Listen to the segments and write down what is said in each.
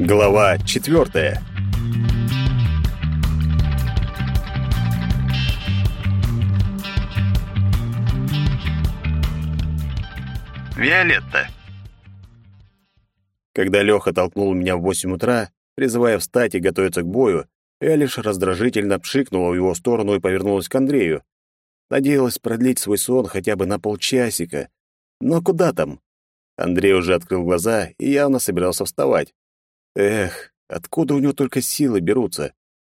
Глава четвертая. Виолетта. Когда Лёха толкнул меня в восемь утра, призывая встать и готовиться к бою, я лишь раздражительно пшикнула в его сторону и повернулась к Андрею. Надеялась продлить свой сон хотя бы на полчасика. Но куда там? Андрей уже открыл глаза и явно собирался вставать. Эх, откуда у него только силы берутся?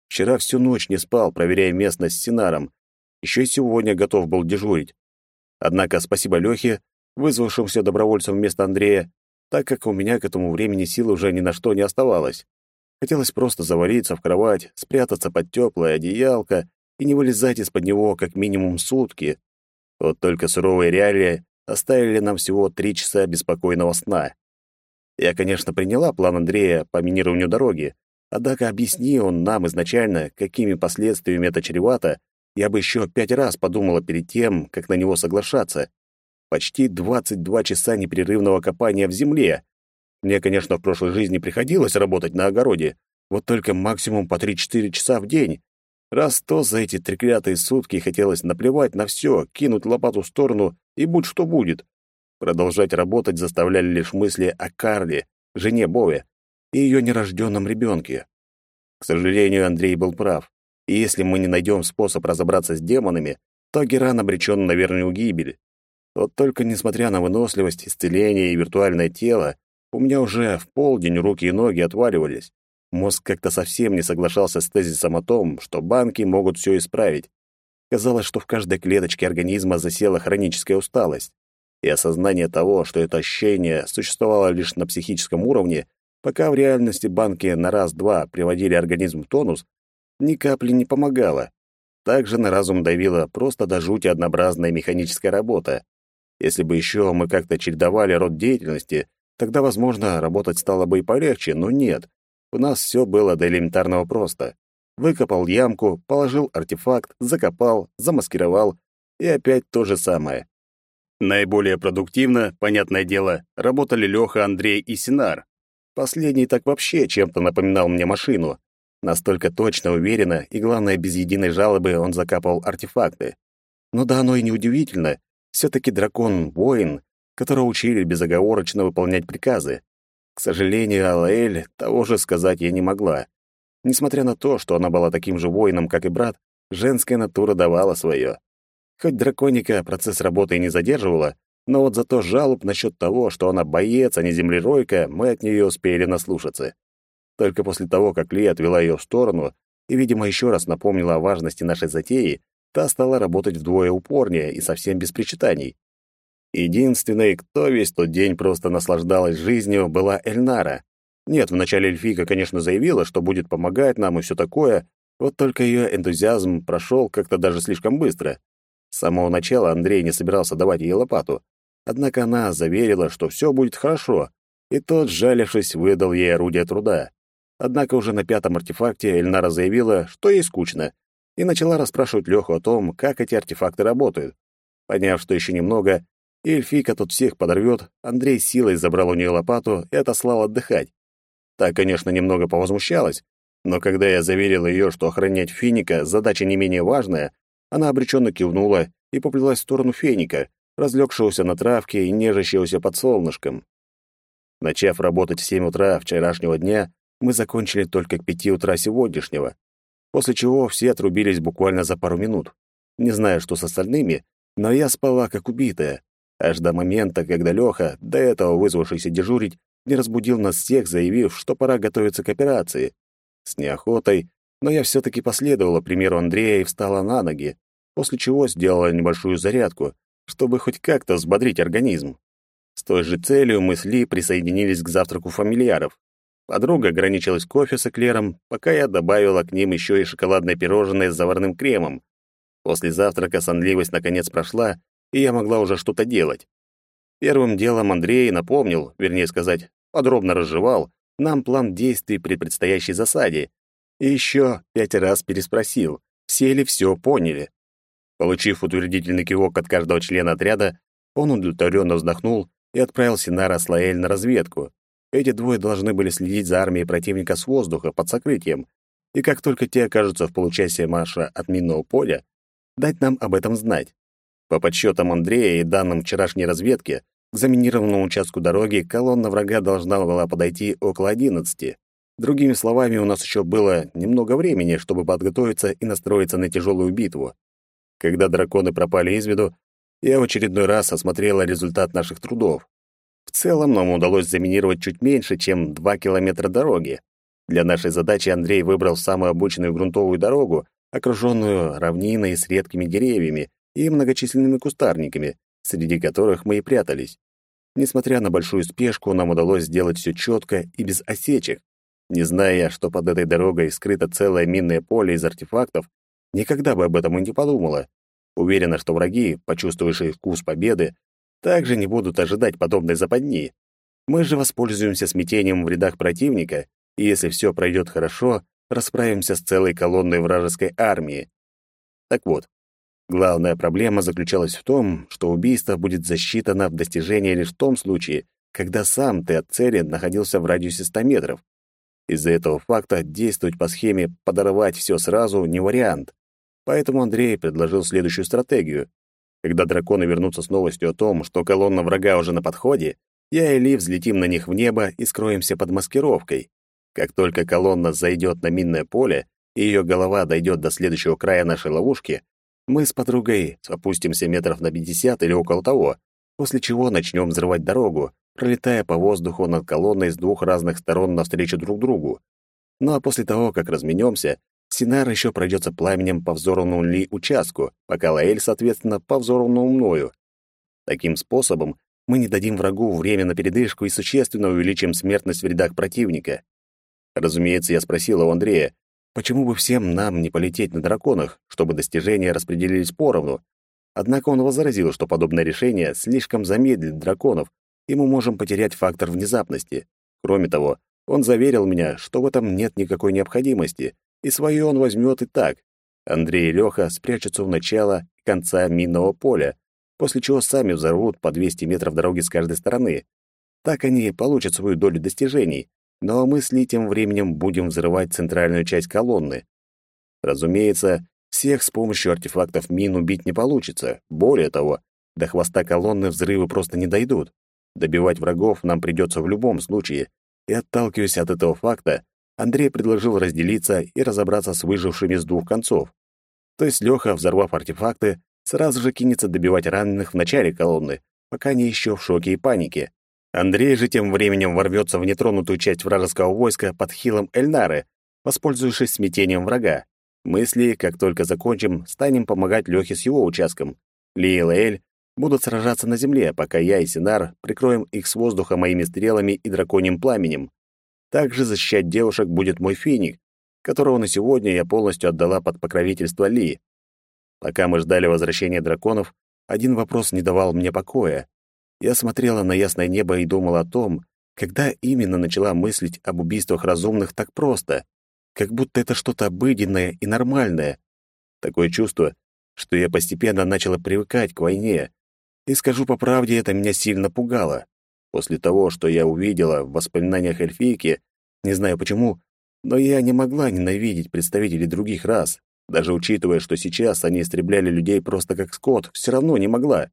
Вчера всю ночь не спал, проверяя местность с Синаром. Еще и сегодня готов был дежурить. Однако спасибо Лёхе, вызвавшимся добровольцем вместо Андрея, так как у меня к этому времени сил уже ни на что не оставалось. Хотелось просто завалиться в кровать, спрятаться под теплое одеялко и не вылезать из-под него как минимум сутки. Вот только суровые реалии оставили нам всего три часа беспокойного сна. Я, конечно, приняла план Андрея по минированию дороги, однако объясни он нам изначально, какими последствиями это чревато, я бы еще пять раз подумала перед тем, как на него соглашаться. Почти 22 часа непрерывного копания в земле. Мне, конечно, в прошлой жизни приходилось работать на огороде, вот только максимум по 3-4 часа в день. Раз то за эти треклятые сутки хотелось наплевать на все, кинуть лопату в сторону и будь что будет. Продолжать работать заставляли лишь мысли о Карле, жене Бове, и ее нерожденном ребенке. К сожалению, Андрей был прав. И если мы не найдем способ разобраться с демонами, то Геран обречен на верную гибель. Вот только несмотря на выносливость, исцеление и виртуальное тело, у меня уже в полдень руки и ноги отваливались. Мозг как-то совсем не соглашался с тезисом о том, что банки могут все исправить. Казалось, что в каждой клеточке организма засела хроническая усталость. И осознание того, что это ощущение существовало лишь на психическом уровне, пока в реальности банки на раз-два приводили организм в тонус, ни капли не помогало. Также на разум давила просто до жути однообразная механическая работа. Если бы еще мы как-то чередовали род деятельности, тогда, возможно, работать стало бы и полегче, но нет. У нас все было до элементарного просто. Выкопал ямку, положил артефакт, закопал, замаскировал, и опять то же самое. Наиболее продуктивно, понятное дело, работали Лёха, Андрей и Синар. Последний так вообще чем-то напоминал мне машину. Настолько точно, уверенно и, главное, без единой жалобы он закапывал артефакты. Но да оно и неудивительно. все таки дракон — воин, которого учили безоговорочно выполнять приказы. К сожалению, Алаэль того же сказать я не могла. Несмотря на то, что она была таким же воином, как и брат, женская натура давала свое. Хоть драконика процесс работы и не задерживала, но вот зато жалоб насчет того, что она боец, а не землеройка, мы от нее успели наслушаться. Только после того, как Ли отвела ее в сторону и, видимо, еще раз напомнила о важности нашей затеи, та стала работать вдвое упорнее и совсем без причитаний. Единственной, кто весь тот день просто наслаждалась жизнью, была Эльнара. Нет, вначале эльфийка, конечно, заявила, что будет помогать нам и все такое, вот только ее энтузиазм прошел как-то даже слишком быстро. С самого начала Андрей не собирался давать ей лопату, однако она заверила, что все будет хорошо, и тот, сжалившись, выдал ей орудие труда. Однако уже на пятом артефакте Эльнара заявила, что ей скучно, и начала расспрашивать Леху о том, как эти артефакты работают. Поняв, что еще немного, и эльфийка тут всех подорвет, Андрей силой забрал у нее лопату и отослал отдыхать. Та, конечно, немного повозмущалась, но когда я заверил ее, что охранять финика задача не менее важная, она обреченно кивнула и поплелась в сторону феника, разлегшегося на травке и нежащегося под солнышком. Начав работать в семь утра вчерашнего дня, мы закончили только к пяти утра сегодняшнего, после чего все отрубились буквально за пару минут. Не знаю, что с остальными, но я спала как убитая, аж до момента, когда Лёха, до этого вызвавшийся дежурить, не разбудил нас всех, заявив, что пора готовиться к операции. С неохотой, но я все таки последовала примеру Андрея и встала на ноги, после чего сделала небольшую зарядку, чтобы хоть как-то взбодрить организм. С той же целью мы с Ли присоединились к завтраку фамильяров. Подруга ограничилась кофе с эклером, пока я добавила к ним еще и шоколадное пирожное с заварным кремом. После завтрака сонливость наконец прошла, и я могла уже что-то делать. Первым делом Андрей напомнил, вернее сказать, подробно разжевал, нам план действий при предстоящей засаде. И еще пять раз переспросил, все ли все поняли. Получив утвердительный кивок от каждого члена отряда, он удовлетворенно вздохнул и отправил Синара с Лаэль на разведку. эти двое должны были следить за армией противника с воздуха под сокрытием, и как только те окажутся в получасе марша от минного поля, дать нам об этом знать. По подсчетам Андрея и данным вчерашней разведки, к заминированному участку дороги колонна врага должна была подойти около одиннадцати. Другими словами, у нас еще было немного времени, чтобы подготовиться и настроиться на тяжелую битву. Когда драконы пропали из виду, я в очередной раз осмотрела результат наших трудов. В целом нам удалось заминировать чуть меньше, чем 2 километра дороги. Для нашей задачи Андрей выбрал самую обычную грунтовую дорогу, окруженную равниной с редкими деревьями и многочисленными кустарниками, среди которых мы и прятались. Несмотря на большую спешку, нам удалось сделать все четко и без осечек. Не зная, что под этой дорогой скрыто целое минное поле из артефактов, никогда бы об этом и не подумала. Уверена, что враги, почувствовавшие вкус победы, также не будут ожидать подобной западни. Мы же воспользуемся смятением в рядах противника, и если все пройдет хорошо, расправимся с целой колонной вражеской армии. Так вот, главная проблема заключалась в том, что убийство будет засчитано в достижении лишь в том случае, когда сам ты от цели находился в радиусе 100 метров. Из-за этого факта действовать по схеме «подорвать все сразу» не вариант. Поэтому Андрей предложил следующую стратегию. Когда драконы вернутся с новостью о том, что колонна врага уже на подходе, я и Ли взлетим на них в небо и скроемся под маскировкой. Как только колонна зайдет на минное поле, и ее голова дойдет до следующего края нашей ловушки, мы с подругой опустимся метров на 50 или около того, после чего начнем взрывать дорогу, пролетая по воздуху над колонной с двух разных сторон навстречу друг другу. Ну а после того, как разменемся, Синар еще пройдется пламенем по взорванному Ли участку, пока Лаэль, соответственно, по взорванному мною. Таким способом мы не дадим врагу время на передышку и существенно увеличим смертность в рядах противника. Разумеется, я спросил у Андрея, почему бы всем нам не полететь на драконах, чтобы достижения распределились поровну. Однако он возразил, что подобное решение слишком замедлит драконов, и мы можем потерять фактор внезапности. Кроме того, он заверил меня, что в этом нет никакой необходимости, и свое он возьмет и так. Андрей и Леха спрячутся у начала и конца минного поля, после чего сами взорвут по 200 метров дороги с каждой стороны. Так они получат свою долю достижений, но мы с Ли временем будем взрывать центральную часть колонны. Разумеется, всех с помощью артефактов мин убить не получится. Более того, до хвоста колонны взрывы просто не дойдут. Добивать врагов нам придется в любом случае, и, отталкиваясь от этого факта, Андрей предложил разделиться и разобраться с выжившими с двух концов. То есть Лёха, взорвав артефакты, сразу же кинется добивать раненых в начале колонны, пока они еще в шоке и панике. Андрей же тем временем ворвется в нетронутую часть вражеского войска под хилом Эльнары, воспользовавшись смятением врага. Мысли, как только закончим, станем помогать Лёхе с его участком. Ли и Лаэль будут сражаться на земле, пока я и Синар прикроем их с воздуха моими стрелами и драконьим пламенем. Также защищать девушек будет мой финик, которого на сегодня я полностью отдала под покровительство Ли. Пока мы ждали возвращения драконов, один вопрос не давал мне покоя. Я смотрела на ясное небо и думала о том, когда именно начала мыслить об убийствах разумных так просто, как будто это что-то обыденное и нормальное. Такое чувство, что я постепенно начала привыкать к войне. И скажу по правде, это меня сильно пугало. После того, что я увидела в воспоминаниях эльфийки, не знаю почему, но я не могла ненавидеть представителей других рас. Даже учитывая, что сейчас они истребляли людей просто как скот, все равно не могла.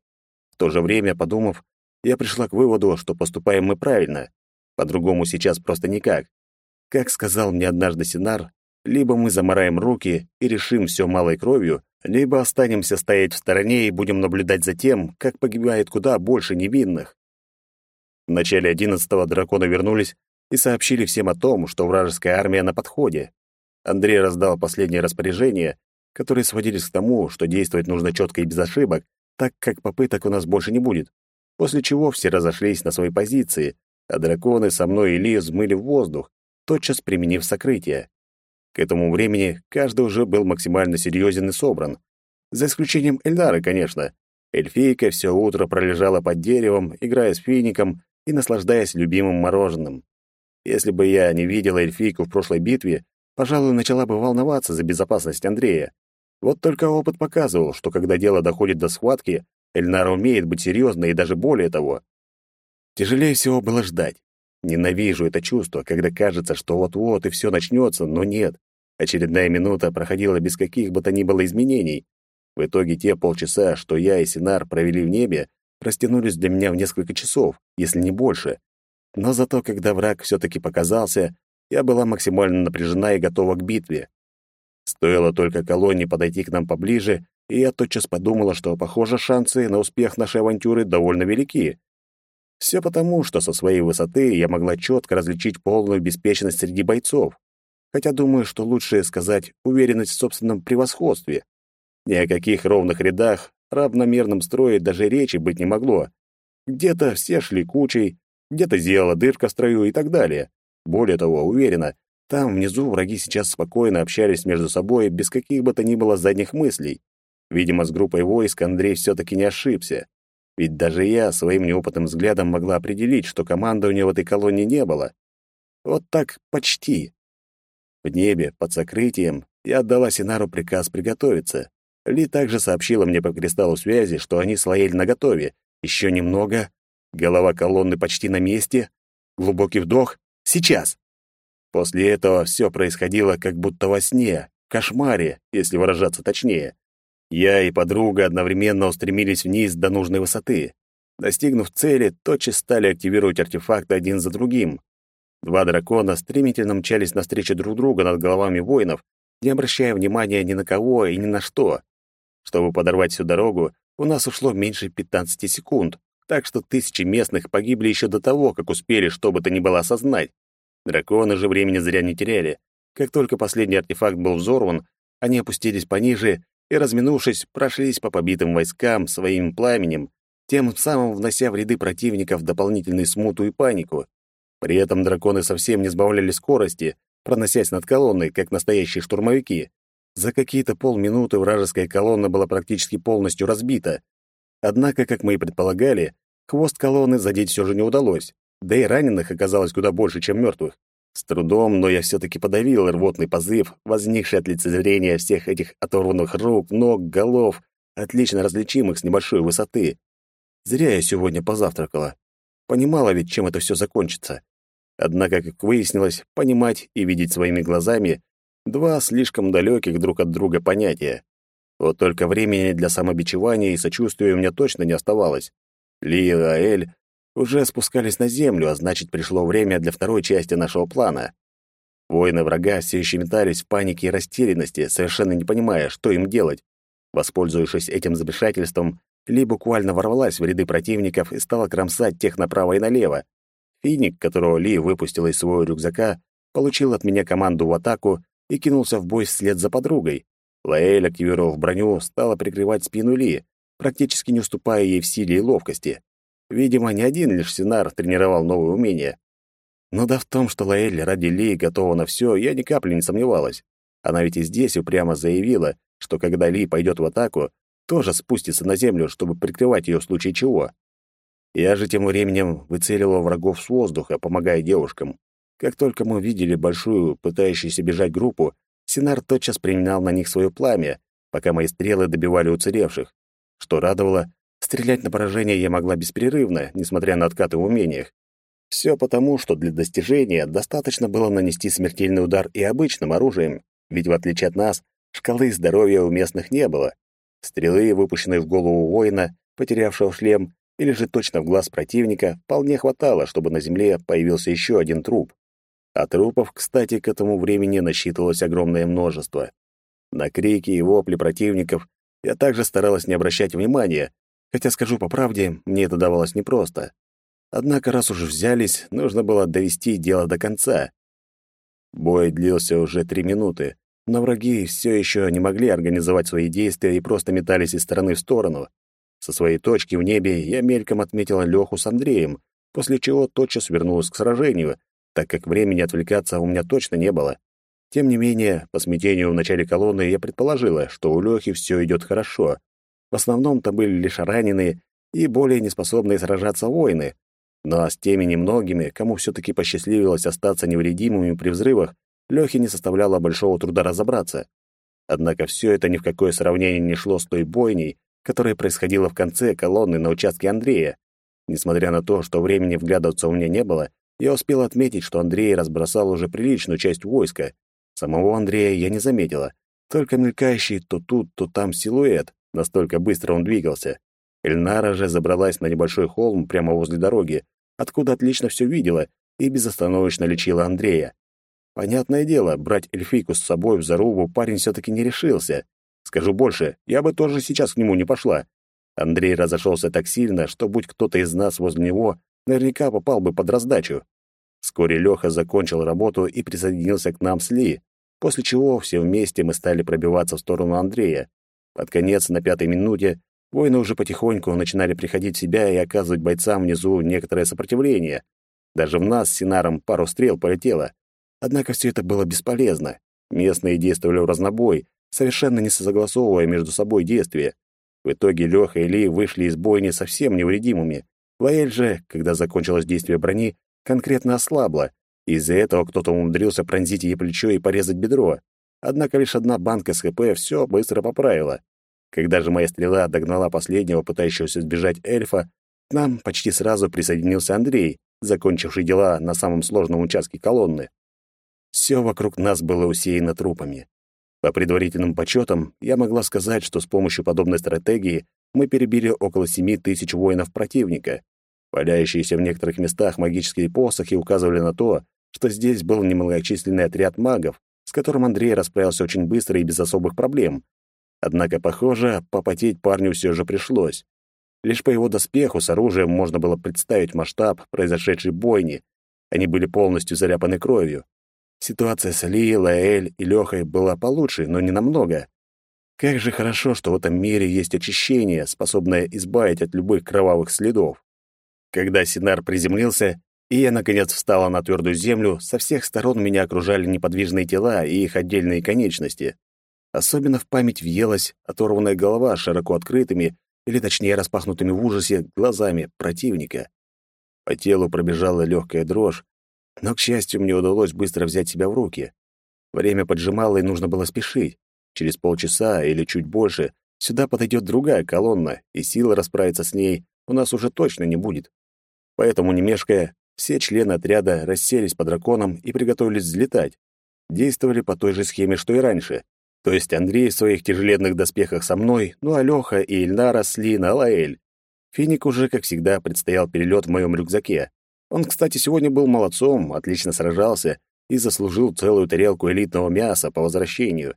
В то же время, подумав, я пришла к выводу, что поступаем мы правильно. По-другому сейчас просто никак. Как сказал мне однажды Синар, либо мы замараем руки и решим все малой кровью, либо останемся стоять в стороне и будем наблюдать за тем, как погибает куда больше невинных. В начале одиннадцатого драконы вернулись и сообщили всем о том, что вражеская армия на подходе. Андрей раздал последние распоряжения, которые сводились к тому, что действовать нужно четко и без ошибок, так как попыток у нас больше не будет. После чего все разошлись на свои позиции, а драконы со мной и Ли взмыли в воздух, тотчас применив сокрытие. К этому времени каждый уже был максимально серьезен и собран. За исключением Эльдары, конечно. Эльфийка все утро пролежала под деревом, играя с фиником и наслаждаясь любимым мороженым. Если бы я не видела эльфийку в прошлой битве, пожалуй, начала бы волноваться за безопасность Андрея. Вот только опыт показывал, что когда дело доходит до схватки, Эльнара умеет быть серьезной и даже более того. Тяжелее всего было ждать. Ненавижу это чувство, когда кажется, что вот-вот и все начнется, но нет. Очередная минута проходила без каких бы то ни было изменений. В итоге те полчаса, что я и Синар провели в небе, растянулись для меня в несколько часов, если не больше. Но зато, когда враг все-таки показался, я была максимально напряжена и готова к битве. Стоило только колонне подойти к нам поближе, и я тотчас подумала, что, похоже, шансы на успех нашей авантюры довольно велики. Все потому, что со своей высоты я могла четко различить полную беспечность среди бойцов. Хотя думаю, что лучше сказать уверенность в собственном превосходстве. Ни о каких ровных рядах, равномерном строе даже речи быть не могло. Где-то все шли кучей, где-то зияла дырка в строю и так далее. Более того, уверена, там внизу враги сейчас спокойно общались между собой без каких бы то ни было задних мыслей. Видимо, с группой войск Андрей все-таки не ошибся. Ведь даже я своим неопытным взглядом могла определить, что команды у него в этой колонии не было. Вот так почти. В небе, под сокрытием, я отдала Синару приказ приготовиться. Ли также сообщила мне по кристаллу связи, что они с Лаэль наготове. Еще немного. Голова колонны почти на месте. Глубокий вдох. Сейчас. После этого все происходило как будто во сне, кошмаре, если выражаться точнее. Я и подруга одновременно устремились вниз до нужной высоты. Достигнув цели, тотчас стали активировать артефакты один за другим. Два дракона стремительно мчались навстречу друг друга над головами воинов, не обращая внимания ни на кого и ни на что. Чтобы подорвать всю дорогу, у нас ушло меньше 15 секунд, так что тысячи местных погибли еще до того, как успели что бы то ни было осознать. Драконы же времени зря не теряли. Как только последний артефакт был взорван, они опустились пониже и, разминувшись, прошлись по побитым войскам своим пламенем, тем самым внося в ряды противников дополнительную смуту и панику. При этом драконы совсем не сбавляли скорости, проносясь над колонной, как настоящие штурмовики. За какие-то полминуты вражеская колонна была практически полностью разбита. Однако, как мы и предполагали, хвост колонны задеть все же не удалось, да и раненых оказалось куда больше, чем мертвых. С трудом, но я все-таки подавил рвотный позыв, возникший от лицезрения всех этих оторванных рук, ног, голов, отлично различимых с небольшой высоты. Зря я сегодня позавтракала. Понимала ведь, чем это все закончится. Однако, как выяснилось, понимать и видеть своими глазами — два слишком далеких друг от друга понятия. Вот только времени для самобичевания и сочувствия у меня точно не оставалось. Ли и Аэль уже спускались на землю, а значит, пришло время для второй части нашего плана. Воины врага все еще метались в панике и растерянности, совершенно не понимая, что им делать. Воспользовавшись этим замешательством, Ли буквально ворвалась в ряды противников и стала кромсать тех направо и налево. Финик, которого Ли выпустила из своего рюкзака, получил от меня команду в атаку и кинулся в бой вслед за подругой. Лаэль, активировав броню, стала прикрывать спину Ли, практически не уступая ей в силе и ловкости. Видимо, не один лишь Синар тренировал новые умения. Но да в том, что Лаэль ради Ли готова на все, я ни капли не сомневалась. Она ведь и здесь упрямо заявила, что когда Ли пойдет в атаку, тоже спустится на землю, чтобы прикрывать ее в случае чего. Я же тем временем выцеливал врагов с воздуха, помогая девушкам. Как только мы видели большую, пытающуюся бежать группу, Синар тотчас применял на них свое пламя, пока мои стрелы добивали уцелевших. Что радовало, Стрелять на поражение я могла беспрерывно, несмотря на откаты в умениях. Все потому, что для достижения достаточно было нанести смертельный удар и обычным оружием, ведь в отличие от нас, шкалы здоровья у местных не было. Стрелы, выпущенные в голову воина, потерявшего шлем, или же точно в глаз противника, вполне хватало, чтобы на земле появился еще один труп. А трупов, кстати, к этому времени насчитывалось огромное множество. На крики и вопли противников я также старалась не обращать внимания, Хотя, скажу по правде, мне это давалось непросто. Однако, раз уж взялись, нужно было довести дело до конца. Бой длился уже три минуты, но враги все еще не могли организовать свои действия и просто метались из стороны в сторону. Со своей точки в небе я мельком отметила Леху с Андреем, после чего тотчас вернулась к сражению, так как времени отвлекаться у меня точно не было. Тем не менее, по смятению в начале колонны я предположила, что у Лехи все идет хорошо. В основном-то были лишь раненые и более неспособные сражаться воины. Но с теми немногими, кому все-таки посчастливилось остаться невредимыми при взрывах, Лехе не составляло большого труда разобраться. Однако все это ни в какое сравнение не шло с той бойней, которая происходила в конце колонны на участке Андрея. Несмотря на то, что времени вглядываться у меня не было, я успел отметить, что Андрей разбросал уже приличную часть войска. Самого Андрея я не заметила, только мелькающий то тут, то там силуэт, настолько быстро он двигался. Эльнара же забралась на небольшой холм прямо возле дороги, откуда отлично все видела и безостановочно лечила Андрея. Понятное дело, брать эльфийку с собой в зарубу парень все-таки не решился. Скажу больше, я бы тоже сейчас к нему не пошла. Андрей разошелся так сильно, что будь кто-то из нас возле него, наверняка попал бы под раздачу. Вскоре Леха закончил работу и присоединился к нам с Ли, после чего все вместе мы стали пробиваться в сторону Андрея. Под конец, на пятой минуте, воины уже потихоньку начинали приходить в себя и оказывать бойцам внизу некоторое сопротивление. Даже в нас с Синаром пару стрел полетело. Однако все это было бесполезно. Местные действовали в разнобой, совершенно не согласовывая между собой действия. В итоге Леха и Ли вышли из бойни совсем невредимыми. Лаэль же, когда закончилось действие брони, конкретно ослабла. Из-за этого кто-то умудрился пронзить ей плечо и порезать бедро. Однако лишь одна банка с ХП все быстро поправила. Когда же моя стрела догнала последнего, пытающегося сбежать эльфа, к нам почти сразу присоединился Андрей, закончивший дела на самом сложном участке колонны. Все вокруг нас было усеяно трупами. По предварительным подсчетам, я могла сказать, что с помощью подобной стратегии мы перебили около семи тысяч воинов противника. Валяющиеся в некоторых местах магические посохи указывали на то, что здесь был немногочисленный отряд магов, с которым Андрей расправился очень быстро и без особых проблем. Однако, похоже, попотеть парню все же пришлось. Лишь по его доспеху с оружием можно было представить масштаб произошедшей бойни. Они были полностью заляпаны кровью. Ситуация с Али, Лаэль и Лехой была получше, но не намного. Как же хорошо, что в этом мире есть очищение, способное избавить от любых кровавых следов. Когда Синар приземлился, и я, наконец, встала на твердую землю, со всех сторон меня окружали неподвижные тела и их отдельные конечности. Особенно в память въелась оторванная голова с широко открытыми, или точнее распахнутыми в ужасе, глазами противника. По телу пробежала легкая дрожь, но, к счастью, мне удалось быстро взять себя в руки. Время поджимало, и нужно было спешить. Через полчаса или чуть больше сюда подойдет другая колонна, и силы расправиться с ней у нас уже точно не будет. Поэтому, не мешкая, все члены отряда расселись по драконам и приготовились взлетать. Действовали по той же схеме, что и раньше. То есть Андрей в своих тяжеленных доспехах со мной, ну а Лёха и Ильнара сли на Лаэль. Финик уже, как всегда, предстоял перелет в моем рюкзаке. Он, кстати, сегодня был молодцом, отлично сражался и заслужил целую тарелку элитного мяса по возвращению.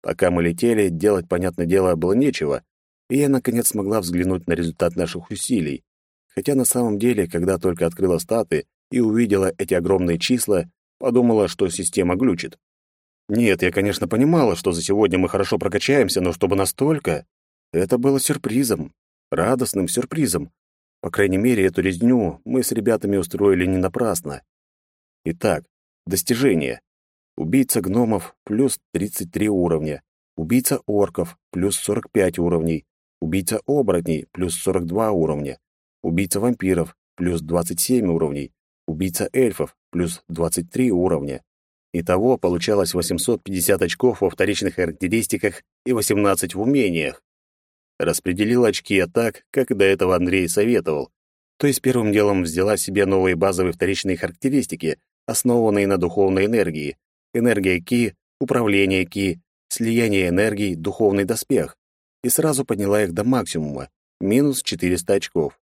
Пока мы летели, делать, понятное дело, было нечего, и я, наконец, смогла взглянуть на результат наших усилий. Хотя на самом деле, когда только открыла статы и увидела эти огромные числа, подумала, что система глючит. Нет, я, конечно, понимала, что за сегодня мы хорошо прокачаемся, но чтобы настолько... Это было сюрпризом, радостным сюрпризом. По крайней мере, эту резню мы с ребятами устроили не напрасно. Итак, достижения. Убийца гномов — плюс 33 уровня. Убийца орков — плюс 45 уровней. Убийца оборотней — плюс 42 уровня. Убийца вампиров — плюс 27 уровней. Убийца эльфов — плюс 23 уровня. Итого получалось 850 очков во вторичных характеристиках и 18 в умениях. Распределил очки я так, как до этого Андрей советовал. То есть первым делом взяла себе новые базовые вторичные характеристики, основанные на духовной энергии. Энергия Ки, управление Ки, слияние энергий, духовный доспех. И сразу подняла их до максимума, минус 400 очков.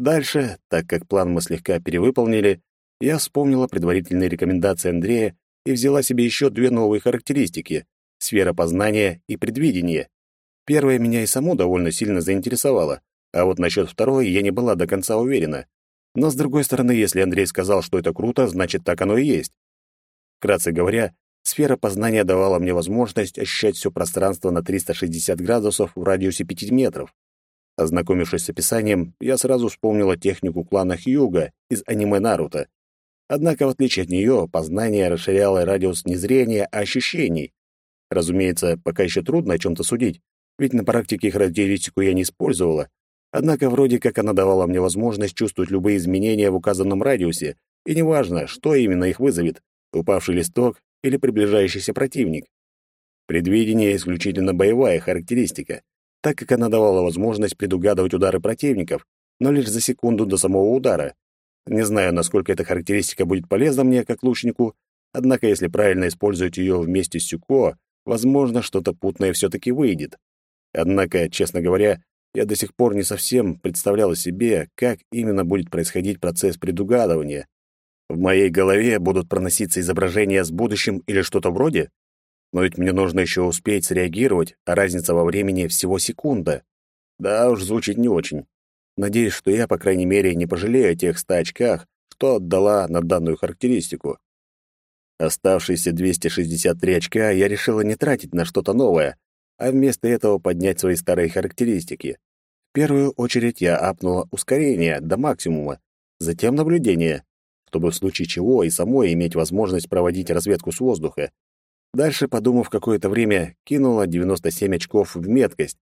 Дальше, так как план мы слегка перевыполнили, я вспомнила предварительные рекомендации Андрея и взяла себе еще две новые характеристики — сфера познания и предвидение. Первая меня и саму довольно сильно заинтересовала, а вот насчет второй я не была до конца уверена. Но, с другой стороны, если Андрей сказал, что это круто, значит, так оно и есть. Вкратце говоря, сфера познания давала мне возможность ощущать все пространство на 360 градусов в радиусе 5 метров. Ознакомившись с описанием, я сразу вспомнила технику клана Хьюга из аниме Наруто. Однако, в отличие от нее, познание расширяло радиус не зрения, а ощущений. Разумеется, пока еще трудно о чем-то судить, ведь на практике их характеристику я не использовала. Однако вроде как она давала мне возможность чувствовать любые изменения в указанном радиусе, и неважно, что именно их вызовет — упавший листок или приближающийся противник. Предвидение — исключительно боевая характеристика, так как она давала возможность предугадывать удары противников, но лишь за секунду до самого удара. Не знаю, насколько эта характеристика будет полезна мне, как лучнику, однако если правильно использовать ее вместе с Сюко, возможно, что-то путное все-таки выйдет. Однако, честно говоря, я до сих пор не совсем представлял себе, как именно будет происходить процесс предугадывания. В моей голове будут проноситься изображения с будущим или что-то вроде? Но ведь мне нужно еще успеть среагировать, а разница во времени всего секунда. Да уж, звучит не очень. Надеюсь, что я, по крайней мере, не пожалею о тех ста очках, что отдала на данную характеристику. Оставшиеся 263 очка я решила не тратить на что-то новое, а вместо этого поднять свои старые характеристики. В первую очередь я апнула ускорение до максимума, затем наблюдение, чтобы в случае чего и самой иметь возможность проводить разведку с воздуха. Дальше, подумав какое-то время, кинула 97 очков в меткость,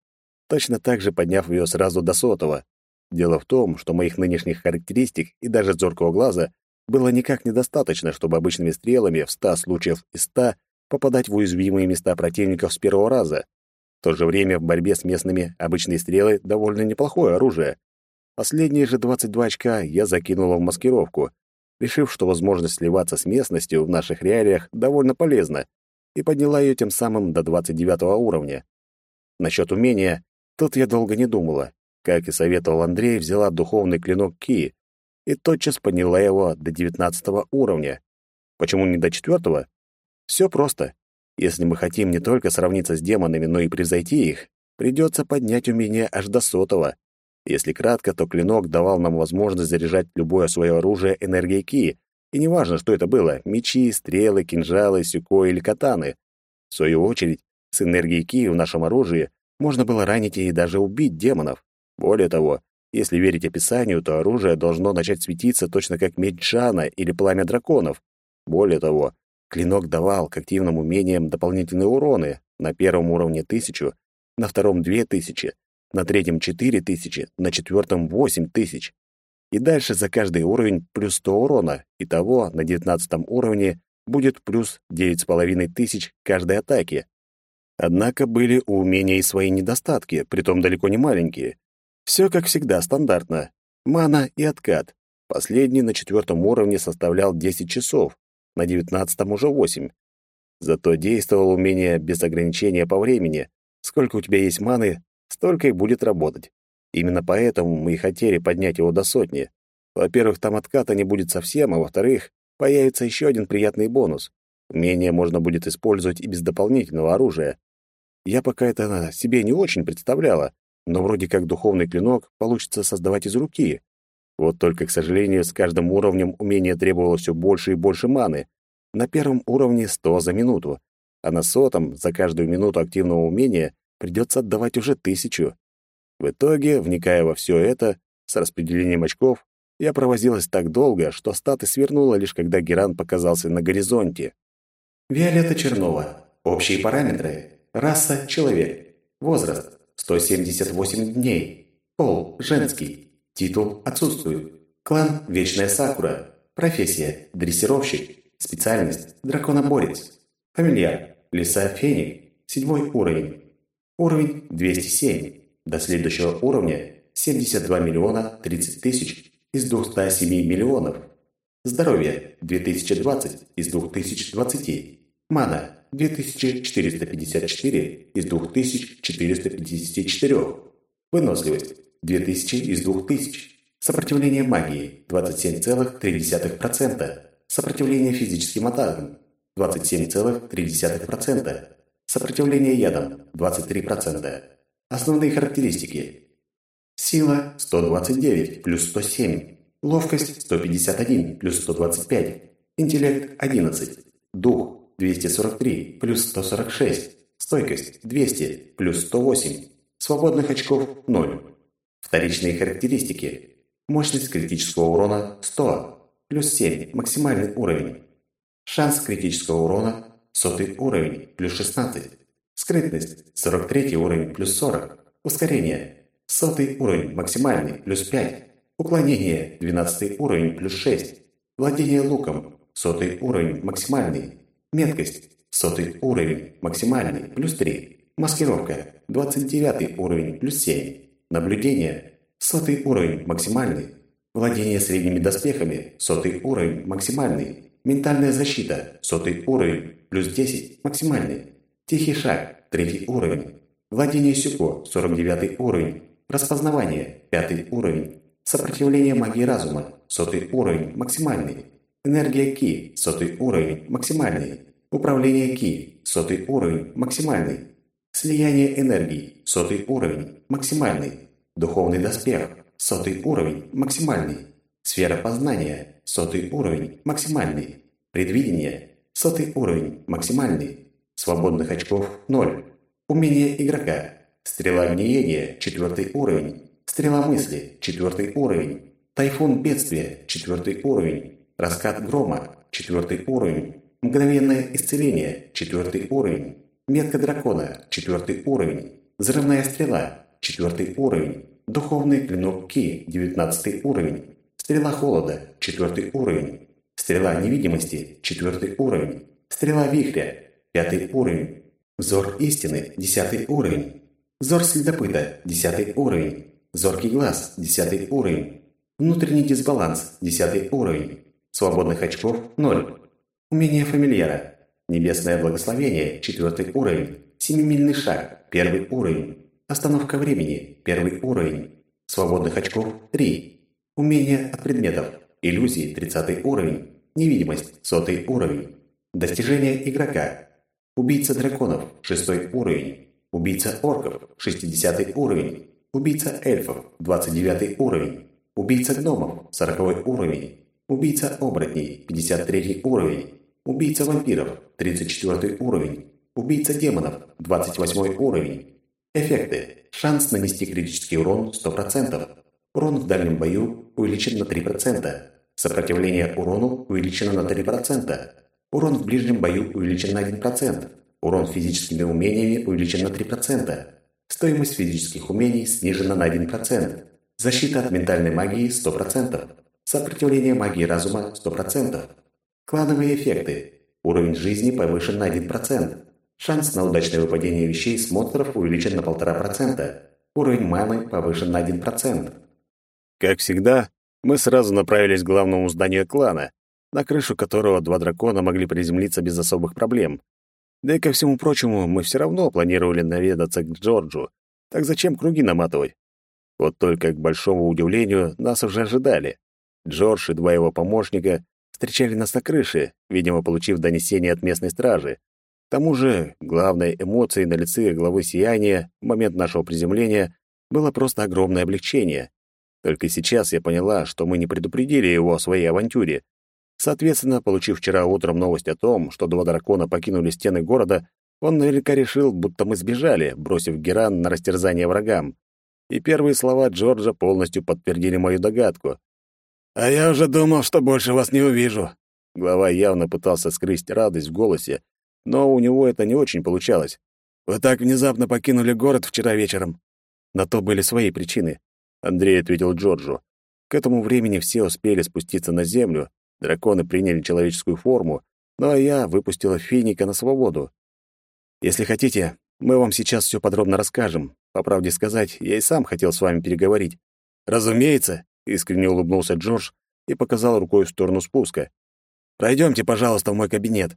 точно так же подняв ее сразу до сотого. Дело в том, что моих нынешних характеристик и даже зоркого глаза было никак недостаточно, чтобы обычными стрелами в 100 случаев из 100 попадать в уязвимые места противников с первого раза. В то же время в борьбе с местными обычные стрелы довольно неплохое оружие. Последние же 22 очка я закинула в маскировку, решив, что возможность сливаться с местностью в наших реалиях довольно полезна, и подняла ее тем самым до 29 уровня. Насчет умения, тут я долго не думала. Как и советовал Андрей, взяла духовный клинок Ки и тотчас подняла его до 19 уровня. Почему не до четвертого? Все просто. Если мы хотим не только сравниться с демонами, но и превзойти их, придется поднять умение аж до сотого. Если кратко, то клинок давал нам возможность заряжать любое свое оружие энергией ки, и неважно, что это было — мечи, стрелы, кинжалы, сюко или катаны. В свою очередь, с энергией ки в нашем оружии можно было ранить и даже убить демонов. Более того, если верить описанию, то оружие должно начать светиться точно как меч Джана или пламя драконов. Более того, Клинок давал к активным умениям дополнительные уроны на первом уровне тысячу, на втором две тысячи, на третьем четыре тысячи, на четвертом восемь тысяч. И дальше за каждый уровень плюс сто урона, итого на девятнадцатом уровне будет плюс девять с половиной тысяч каждой атаки. Однако были у умения и свои недостатки, притом далеко не маленькие. Все как всегда стандартно. Мана и откат. Последний на четвертом уровне составлял 10 часов, на девятнадцатом уже восемь. Зато действовало умение без ограничения по времени. Сколько у тебя есть маны, столько и будет работать. Именно поэтому мы и хотели поднять его до сотни. Во-первых, там отката не будет совсем, а во-вторых, появится еще один приятный бонус. Умение можно будет использовать и без дополнительного оружия. Я пока это себе не очень представляла, но вроде как духовный клинок получится создавать из руки. Вот только, к сожалению, с каждым уровнем умение требовало все больше и больше маны. На первом уровне 100 за минуту, а на сотом за каждую минуту активного умения придется отдавать уже тысячу. В итоге, вникая во все это, с распределением очков, я провозилась так долго, что статы свернула лишь когда Геран показался на горизонте. Виолетта Чернова. Общие параметры. Раса – человек. Возраст – 178 дней. Пол – женский. Титул отсутствует. Клан – Вечная Сакура. Профессия – дрессировщик. Специальность – драконоборец. Фамильяр – Лиса Феник. Седьмой уровень. Уровень 207. До следующего уровня 72 миллиона 30 тысяч из 207 миллионов. Здоровье 2020 из 2020. Мана 2454 из 2454. Выносливость 2000 из 2000. Сопротивление магии 27,3%. Сопротивление физическим атакам 27,3%. Сопротивление ядам 23%. Основные характеристики. Сила 129 плюс 107. Ловкость 151 плюс 125. Интеллект 11. Дух 243 плюс 146. Стойкость 200 плюс 108. Свободных очков 0. Вторичные характеристики. Мощность критического урона 100, плюс 7, максимальный уровень. Шанс критического урона сотый уровень, плюс 16. Скрытность 43 уровень, плюс 40. Ускорение сотый уровень, максимальный, плюс 5. Уклонение 12 уровень, плюс 6. Владение луком сотый уровень, максимальный. Меткость сотый уровень, максимальный, плюс 3. Маскировка 29 уровень, плюс 7. Наблюдение. Сотый уровень, максимальный. Владение средними доспехами, сотый уровень, максимальный. Ментальная защита, сотый уровень, плюс 10, максимальный. Тихий шаг, третий уровень. Владение сюко, 49 уровень. Распознавание, пятый уровень. Сопротивление магии разума, сотый уровень, максимальный. Энергия Ки, сотый уровень, максимальный. Управление Ки, сотый уровень, максимальный. Слияние энергии, сотый уровень, максимальный. Духовный доспех, сотый уровень, максимальный. Сфера познания, сотый уровень, максимальный. Предвидение, сотый уровень, максимальный. Свободных очков – ноль. Умение игрока. Стрела гниения, четвертый уровень. Стрела мысли, четвертый уровень. Тайфун бедствия, четвертый уровень. Раскат грома, четвертый уровень. Мгновенное исцеление, четвертый уровень. Метка дракона, четвертый уровень. Взрывная стрела, четвертый уровень. Духовный клинок Ки, девятнадцатый уровень. Стрела холода, четвертый уровень. Стрела невидимости, четвертый уровень. Стрела вихря, пятый уровень. Взор истины, десятый уровень. Взор следопыта, десятый уровень. Зоркий глаз, десятый уровень. Внутренний дисбаланс, десятый уровень. Свободных очков – ноль. Умение фамильяра. Небесное благословение, четвертый уровень. Семимильный шаг, первый уровень. Остановка времени, первый уровень. Свободных очков – три. Умение от предметов. Иллюзии, тридцатый уровень. Невидимость, сотый уровень. Достижение игрока. Убийца драконов, шестой уровень. Убийца орков, шестидесятый уровень. Убийца эльфов, двадцать девятый уровень. Убийца гномов, сороковой уровень. Убийца оборотней, 53 уровень. Убийца вампиров, 34 уровень. Убийца демонов, 28 уровень. Эффекты. Шанс нанести критический урон 100%. Урон в дальнем бою увеличен на 3%. Сопротивление урону увеличено на 3%. Урон в ближнем бою увеличен на 1%. Урон физическими умениями увеличен на 3%. Стоимость физических умений снижена на 1%. Защита от ментальной магии 100%. Сопротивление магии разума 100%. Клановые эффекты. Уровень жизни повышен на 1%. Шанс на удачное выпадение вещей с монстров увеличен на 1,5%. Уровень маны повышен на 1%. Как всегда, мы сразу направились к главному зданию клана, на крышу которого два дракона могли приземлиться без особых проблем. Да и ко всему прочему, мы все равно планировали наведаться к Джорджу. Так зачем круги наматывать? Вот только, к большому удивлению, нас уже ожидали. Джордж и два его помощника встречали нас на крыше, видимо, получив донесение от местной стражи. К тому же, главной эмоцией на лице главы Сияния в момент нашего приземления было просто огромное облегчение. Только сейчас я поняла, что мы не предупредили его о своей авантюре. Соответственно, получив вчера утром новость о том, что два дракона покинули стены города, он наверняка решил, будто мы сбежали, бросив Геран на растерзание врагам. И первые слова Джорджа полностью подтвердили мою догадку. «А я уже думал, что больше вас не увижу». Глава явно пытался скрыть радость в голосе, но у него это не очень получалось. «Вы так внезапно покинули город вчера вечером». На то были свои причины. Андрей ответил Джорджу. К этому времени все успели спуститься на землю, драконы приняли человеческую форму, ну а я выпустила финика на свободу. Если хотите, мы вам сейчас все подробно расскажем. По правде сказать, я и сам хотел с вами переговорить. Разумеется, Искренне улыбнулся Джордж и показал рукой в сторону спуска. Пройдемте, пожалуйста, в мой кабинет.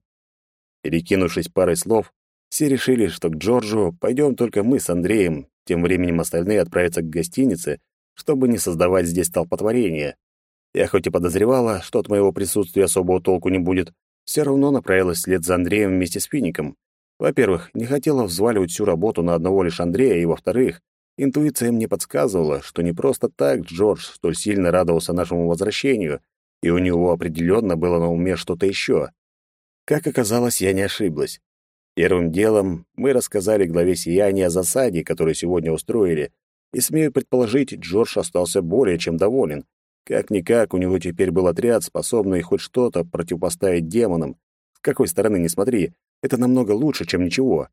Перекинувшись парой слов, все решили, что к Джорджу пойдем только мы с Андреем, тем временем остальные отправятся к гостинице, чтобы не создавать здесь столпотворения. Я хоть и подозревала, что от моего присутствия особого толку не будет, все равно направилась вслед за Андреем вместе с Фиником. Во-первых, не хотела взваливать всю работу на одного лишь Андрея, и во-вторых, Интуиция мне подсказывала, что не просто так Джордж столь сильно радовался нашему возвращению, и у него определенно было на уме что-то еще. Как оказалось, я не ошиблась. Первым делом мы рассказали главе сияния о засаде, которую сегодня устроили, и, смею предположить, Джордж остался более чем доволен. Как-никак, у него теперь был отряд, способный хоть что-то противопоставить демонам. С какой стороны не смотри, это намного лучше, чем ничего.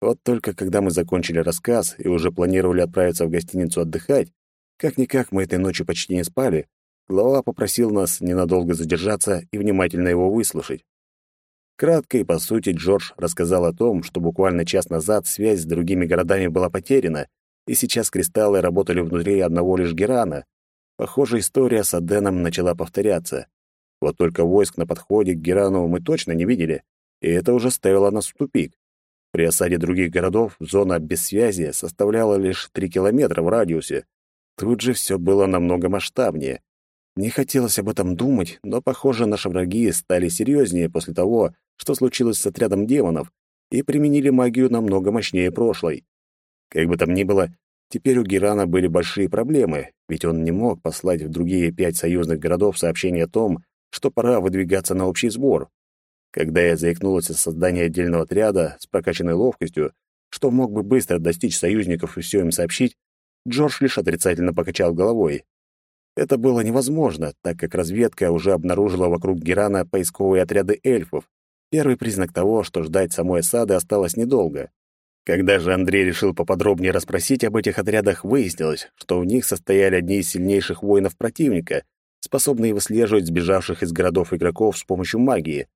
Вот только когда мы закончили рассказ и уже планировали отправиться в гостиницу отдыхать, как-никак мы этой ночью почти не спали, глава попросил нас ненадолго задержаться и внимательно его выслушать. Кратко и по сути Джордж рассказал о том, что буквально час назад связь с другими городами была потеряна, и сейчас кристаллы работали внутри одного лишь Герана. Похоже, история с Аденом начала повторяться. Вот только войск на подходе к Герану мы точно не видели, и это уже ставило нас в тупик. При осаде других городов зона без связи составляла лишь 3 километра в радиусе. Тут же все было намного масштабнее. Не хотелось об этом думать, но, похоже, наши враги стали серьезнее после того, что случилось с отрядом демонов, и применили магию намного мощнее прошлой. Как бы там ни было, теперь у Герана были большие проблемы, ведь он не мог послать в другие пять союзных городов сообщение о том, что пора выдвигаться на общий сбор. Когда я заикнулась о создании отдельного отряда с прокачанной ловкостью, что мог бы быстро достичь союзников и все им сообщить, Джордж лишь отрицательно покачал головой. Это было невозможно, так как разведка уже обнаружила вокруг Герана поисковые отряды эльфов. Первый признак того, что ждать самой осады осталось недолго. Когда же Андрей решил поподробнее расспросить об этих отрядах, выяснилось, что в них состояли одни из сильнейших воинов противника, способные выслеживать сбежавших из городов игроков с помощью магии.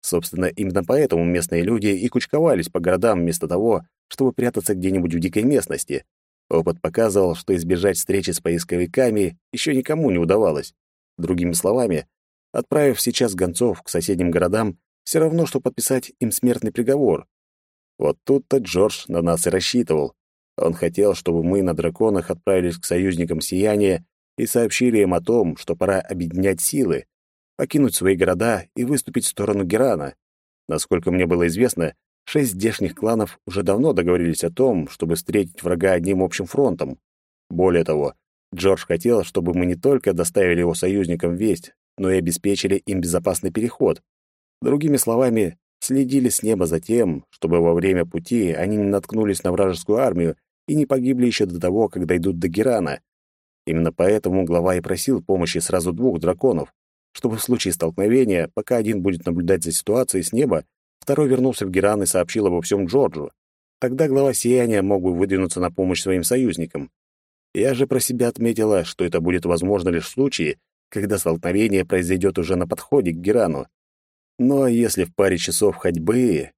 Собственно, именно поэтому местные люди и кучковались по городам вместо того, чтобы прятаться где-нибудь в дикой местности. Опыт показывал, что избежать встречи с поисковиками еще никому не удавалось. Другими словами, отправив сейчас гонцов к соседним городам, все равно, что подписать им смертный приговор. Вот тут-то Джордж на нас и рассчитывал. Он хотел, чтобы мы на драконах отправились к союзникам Сияния и сообщили им о том, что пора объединять силы, покинуть свои города и выступить в сторону Герана. Насколько мне было известно, шесть здешних кланов уже давно договорились о том, чтобы встретить врага одним общим фронтом. Более того, Джордж хотел, чтобы мы не только доставили его союзникам весть, но и обеспечили им безопасный переход. Другими словами, следили с неба за тем, чтобы во время пути они не наткнулись на вражескую армию и не погибли еще до того, как дойдут до Герана. Именно поэтому глава и просил помощи сразу двух драконов, чтобы в случае столкновения, пока один будет наблюдать за ситуацией с неба, второй вернулся в Геран и сообщил обо всем Джорджу. Тогда глава Сияния мог бы выдвинуться на помощь своим союзникам. Я же про себя отметила, что это будет возможно лишь в случае, когда столкновение произойдет уже на подходе к Герану. Но если в паре часов ходьбы,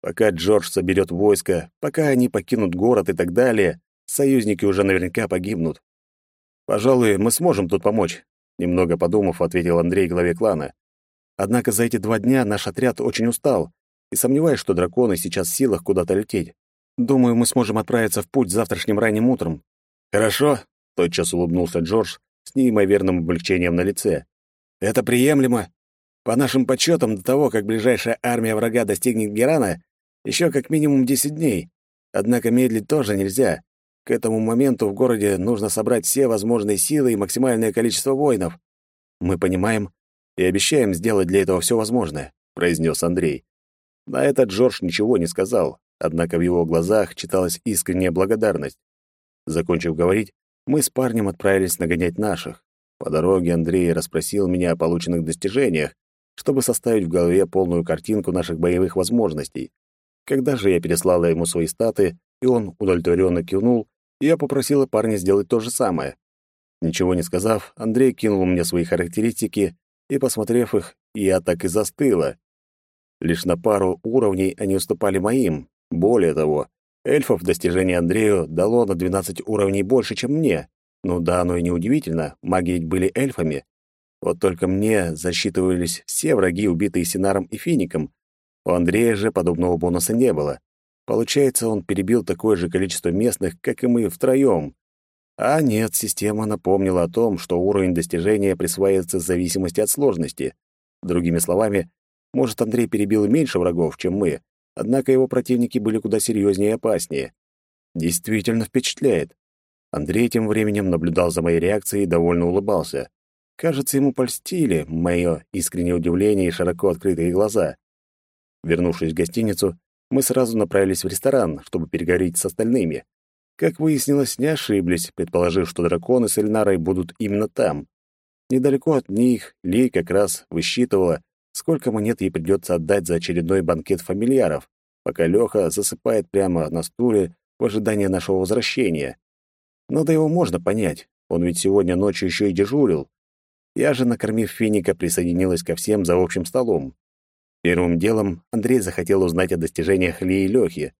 пока Джордж соберет войско, пока они покинут город и так далее, союзники уже наверняка погибнут. Пожалуй, мы сможем тут помочь, Немного подумав, ответил Андрей главе клана. Однако за эти два дня наш отряд очень устал, и сомневаюсь, что драконы сейчас в силах куда-то лететь. Думаю, мы сможем отправиться в путь завтрашним ранним утром. Хорошо, тотчас улыбнулся Джордж с неимоверным облегчением на лице. Это приемлемо. По нашим подсчетам, до того, как ближайшая армия врага достигнет Герана, еще как минимум десять дней. Однако медлить тоже нельзя. К этому моменту в городе нужно собрать все возможные силы и максимальное количество воинов. Мы понимаем и обещаем сделать для этого все возможное, произнес Андрей. На это Джордж ничего не сказал, однако в его глазах читалась искренняя благодарность. Закончив говорить, мы с парнем отправились нагонять наших. По дороге Андрей расспросил меня о полученных достижениях, чтобы составить в голове полную картинку наших боевых возможностей. Когда же я переслала ему свои статы, и он удовлетворенно кивнул, я попросила парня сделать то же самое. Ничего не сказав, Андрей кинул мне свои характеристики, и, посмотрев их, я так и застыла. Лишь на пару уровней они уступали моим. Более того, эльфов достижение Андрею дало на 12 уровней больше, чем мне. Ну да, оно и неудивительно, маги ведь были эльфами. Вот только мне засчитывались все враги, убитые Синаром и Фиником. У Андрея же подобного бонуса не было. Получается, он перебил такое же количество местных, как и мы втроем. А нет, система напомнила о том, что уровень достижения присваивается в зависимости от сложности. Другими словами, может, Андрей перебил меньше врагов, чем мы, однако его противники были куда серьезнее и опаснее. Действительно впечатляет. Андрей тем временем наблюдал за моей реакцией и довольно улыбался. Кажется, ему польстили мое искреннее удивление и широко открытые глаза. Вернувшись в гостиницу, мы сразу направились в ресторан, чтобы переговорить с остальными. Как выяснилось, не ошиблись, предположив, что драконы с Эльнарой будут именно там. Недалеко от них Ли как раз высчитывала, сколько монет ей придется отдать за очередной банкет фамильяров, пока Леха засыпает прямо на стуле в ожидании нашего возвращения. Но да его можно понять, он ведь сегодня ночью еще и дежурил. Я же, накормив финика, присоединилась ко всем за общим столом. Первым делом Андрей захотел узнать о достижениях Ли и Лёхи.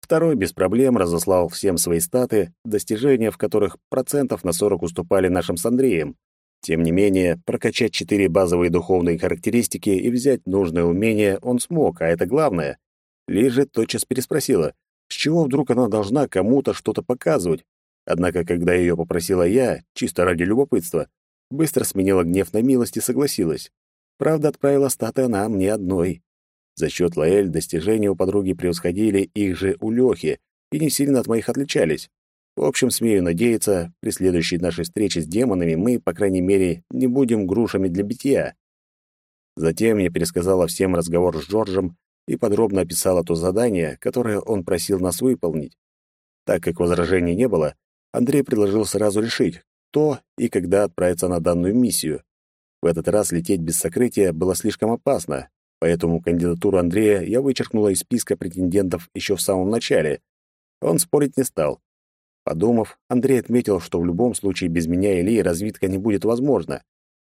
Второй без проблем разослал всем свои статы, достижения в которых процентов на 40 уступали нашим с Андреем. Тем не менее, прокачать четыре базовые духовные характеристики и взять нужное умение он смог, а это главное. Лижа тотчас переспросила, с чего вдруг она должна кому-то что-то показывать. Однако, когда ее попросила я, чисто ради любопытства, быстро сменила гнев на милость и согласилась. Правда, отправила статы она мне одной. За счет Лаэль достижения у подруги превосходили их же у Лёхи и не сильно от моих отличались. В общем, смею надеяться, при следующей нашей встрече с демонами мы, по крайней мере, не будем грушами для битья. Затем я пересказала всем разговор с Джорджем и подробно описала то задание, которое он просил нас выполнить. Так как возражений не было, Андрей предложил сразу решить, кто и когда отправиться на данную миссию. В этот раз лететь без сокрытия было слишком опасно, поэтому кандидатуру Андрея я вычеркнула из списка претендентов еще в самом начале. Он спорить не стал. Подумав, Андрей отметил, что в любом случае без меня и Ли развитка не будет возможна.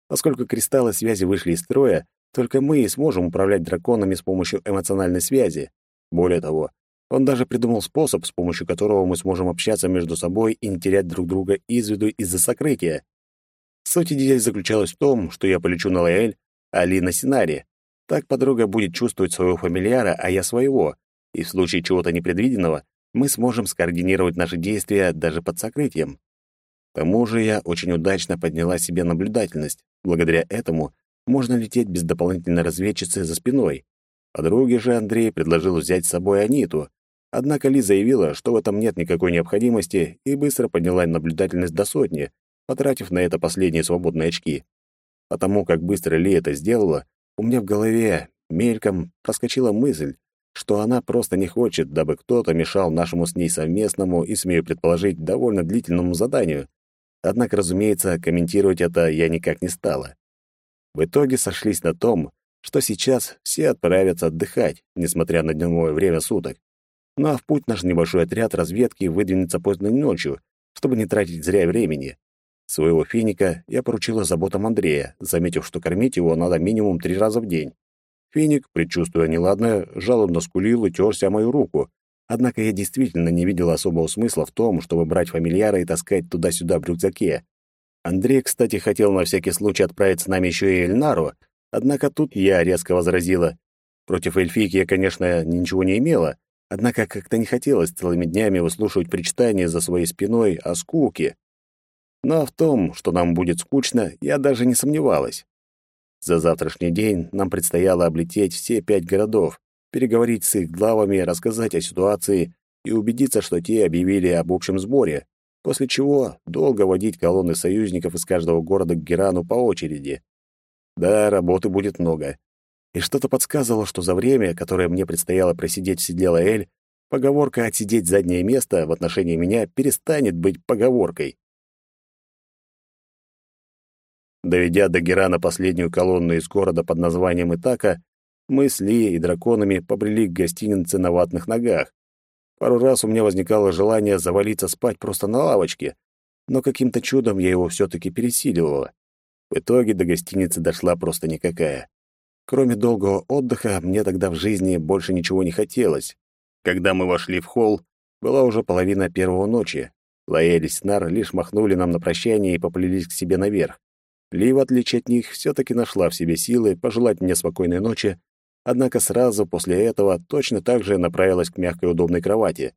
Поскольку кристаллы связи вышли из строя, только мы и сможем управлять драконами с помощью эмоциональной связи. Более того, он даже придумал способ, с помощью которого мы сможем общаться между собой и не терять друг друга из виду из-за сокрытия. Суть идеи заключалась в том, что я полечу на Лаэль, а Ли на Синаре. Так подруга будет чувствовать своего фамильяра, а я своего, и в случае чего-то непредвиденного мы сможем скоординировать наши действия даже под сокрытием. К тому же я очень удачно подняла себе наблюдательность. Благодаря этому можно лететь без дополнительной разведчицы за спиной. Подруге же Андрей предложил взять с собой Аниту. Однако Ли заявила, что в этом нет никакой необходимости, и быстро подняла наблюдательность до сотни, потратив на это последние свободные очки. Потому как быстро Ли это сделала, у меня в голове мельком проскочила мысль, что она просто не хочет, дабы кто-то мешал нашему с ней совместному и, смею предположить, довольно длительному заданию. Однако, разумеется, комментировать это я никак не стала. В итоге сошлись на том, что сейчас все отправятся отдыхать, несмотря на дневное время суток. Ну а в путь наш небольшой отряд разведки выдвинется поздно ночью, чтобы не тратить зря времени. Своего финика я поручила заботам Андрея, заметив, что кормить его надо минимум три раза в день. Финик, предчувствуя неладное, жалобно скулил и терся о мою руку. Однако я действительно не видела особого смысла в том, чтобы брать фамильяра и таскать туда-сюда в рюкзаке. Андрей, кстати, хотел на всякий случай отправить с нами еще и Эльнару, однако тут я резко возразила. Против эльфийки я, конечно, ничего не имела, однако как-то не хотелось целыми днями выслушивать причитания за своей спиной о скуке. Но в том, что нам будет скучно, я даже не сомневалась. За завтрашний день нам предстояло облететь все пять городов, переговорить с их главами, рассказать о ситуации и убедиться, что те объявили об общем сборе после чего долго водить колонны союзников из каждого города к Герану по очереди. Да, работы будет много. И что-то подсказывало, что за время, которое мне предстояло просидеть в седле Лаэль, поговорка «отсидеть заднее место» в отношении меня перестанет быть поговоркой. Доведя до Герана последнюю колонну из города под названием Итака, мы с Ли и драконами побрели к гостинице на ватных ногах, Пару раз у меня возникало желание завалиться спать просто на лавочке, но каким-то чудом я его все-таки пересиливала. В итоге до гостиницы дошла просто никакая. Кроме долгого отдыха, мне тогда в жизни больше ничего не хотелось. Когда мы вошли в холл, была уже половина первого ночи. Лаэль и Снар лишь махнули нам на прощание и поплелись к себе наверх. Ли, в отличие от них, все-таки нашла в себе силы пожелать мне спокойной ночи однако сразу после этого точно так же направилась к мягкой удобной кровати.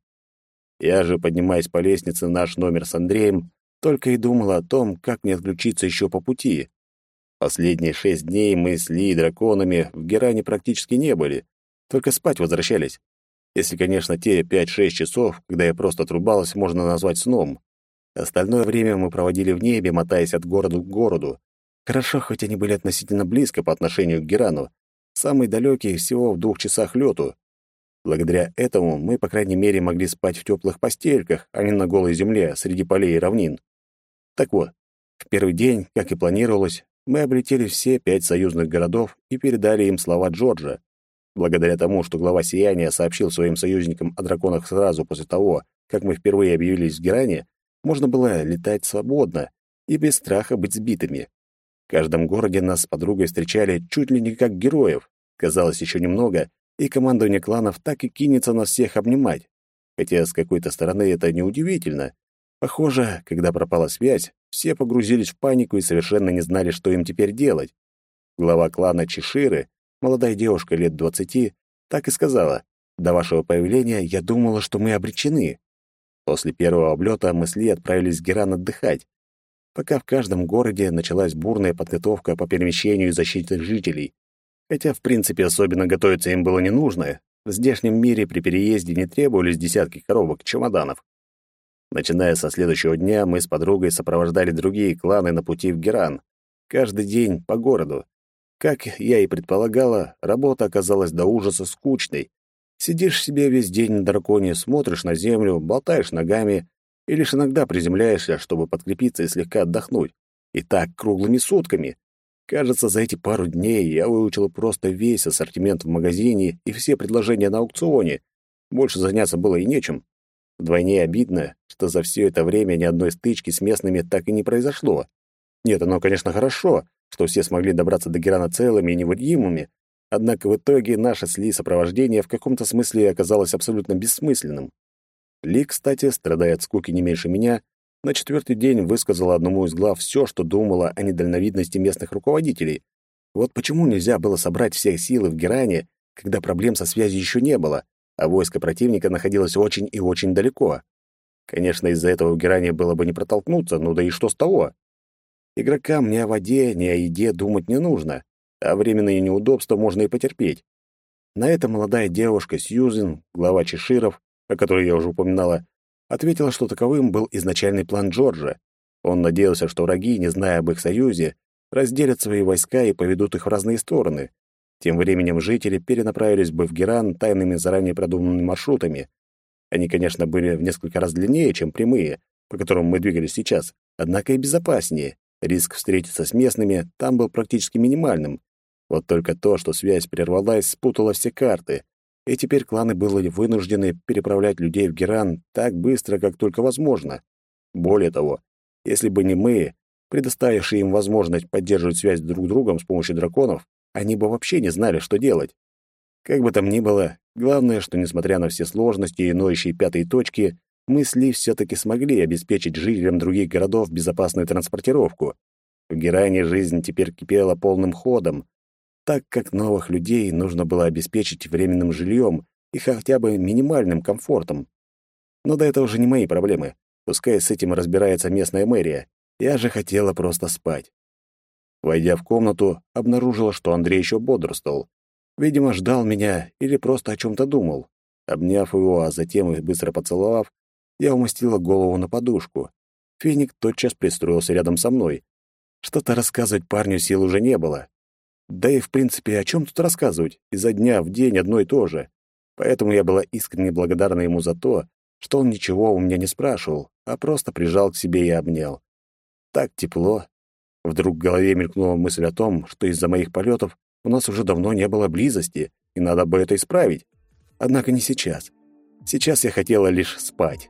Я же, поднимаясь по лестнице наш номер с Андреем, только и думала о том, как мне отключиться еще по пути. Последние шесть дней мы с Ли и драконами в Геране практически не были, только спать возвращались. Если, конечно, те пять-шесть часов, когда я просто отрубалась, можно назвать сном. Остальное время мы проводили в небе, мотаясь от города к городу. Хорошо, хоть они были относительно близко по отношению к Герану, самый далекий всего в двух часах лету. Благодаря этому мы, по крайней мере, могли спать в теплых постельках, а не на голой земле среди полей и равнин. Так вот, в первый день, как и планировалось, мы облетели все пять союзных городов и передали им слова Джорджа. Благодаря тому, что глава Сияния сообщил своим союзникам о драконах сразу после того, как мы впервые объявились в Геране, можно было летать свободно и без страха быть сбитыми. В каждом городе нас с подругой встречали чуть ли не как героев. Казалось, еще немного, и командование кланов так и кинется нас всех обнимать. Хотя с какой-то стороны это неудивительно. Похоже, когда пропала связь, все погрузились в панику и совершенно не знали, что им теперь делать. Глава клана Чеширы, молодая девушка лет двадцати, так и сказала, «До вашего появления я думала, что мы обречены». После первого облета мы с Ли отправились в Геран отдыхать, пока в каждом городе началась бурная подготовка по перемещению и защите жителей. Хотя, в принципе, особенно готовиться им было не нужно. В здешнем мире при переезде не требовались десятки коробок, чемоданов. Начиная со следующего дня, мы с подругой сопровождали другие кланы на пути в Геран. Каждый день по городу. Как я и предполагала, работа оказалась до ужаса скучной. Сидишь себе весь день на драконе, смотришь на землю, болтаешь ногами и лишь иногда приземляешься, чтобы подкрепиться и слегка отдохнуть. И так круглыми сутками. Кажется, за эти пару дней я выучила просто весь ассортимент в магазине и все предложения на аукционе. Больше заняться было и нечем. Вдвойне обидно, что за все это время ни одной стычки с местными так и не произошло. Нет, оно, конечно, хорошо, что все смогли добраться до Герана целыми и невредимыми, однако в итоге наше с Ли сопровождение в каком-то смысле оказалось абсолютно бессмысленным. Ли, кстати, страдая от скуки не меньше меня, на четвертый день высказала одному из глав все, что думала о недальновидности местных руководителей. Вот почему нельзя было собрать все силы в Геране, когда проблем со связью еще не было, а войско противника находилось очень и очень далеко. Конечно, из-за этого в Геране было бы не протолкнуться, ну да и что с того? Игрокам ни о воде, ни о еде думать не нужно, а временные неудобства можно и потерпеть. На это молодая девушка Сьюзен, глава Чеширов, о которой я уже упоминала, ответила, что таковым был изначальный план Джорджа. Он надеялся, что враги, не зная об их союзе, разделят свои войска и поведут их в разные стороны. Тем временем жители перенаправились бы в Геран тайными заранее продуманными маршрутами. Они, конечно, были в несколько раз длиннее, чем прямые, по которым мы двигались сейчас, однако и безопаснее. Риск встретиться с местными там был практически минимальным. Вот только то, что связь прервалась, спутало все карты, и теперь кланы были вынуждены переправлять людей в Геран так быстро, как только возможно. Более того, если бы не мы, предоставившие им возможность поддерживать связь друг с другом с помощью драконов, они бы вообще не знали, что делать. Как бы там ни было, главное, что, несмотря на все сложности и ноющие пятые точки, мысли все-таки смогли обеспечить жителям других городов безопасную транспортировку. В Геране жизнь теперь кипела полным ходом, так как новых людей нужно было обеспечить временным жильем и хотя бы минимальным комфортом. Но да это уже не мои проблемы. Пускай с этим разбирается местная мэрия. Я же хотела просто спать. Войдя в комнату, обнаружила, что Андрей еще бодрствовал. Видимо, ждал меня или просто о чем-то думал. Обняв его, а затем и быстро поцеловав, я умостила голову на подушку. Феник тотчас пристроился рядом со мной. Что-то рассказывать парню сил уже не было. Да и, в принципе, о чем тут рассказывать? Изо дня в день одно и то же. Поэтому я была искренне благодарна ему за то, что он ничего у меня не спрашивал, а просто прижал к себе и обнял. Так тепло. Вдруг в голове мелькнула мысль о том, что из-за моих полетов у нас уже давно не было близости, и надо бы это исправить. Однако не сейчас. Сейчас я хотела лишь спать.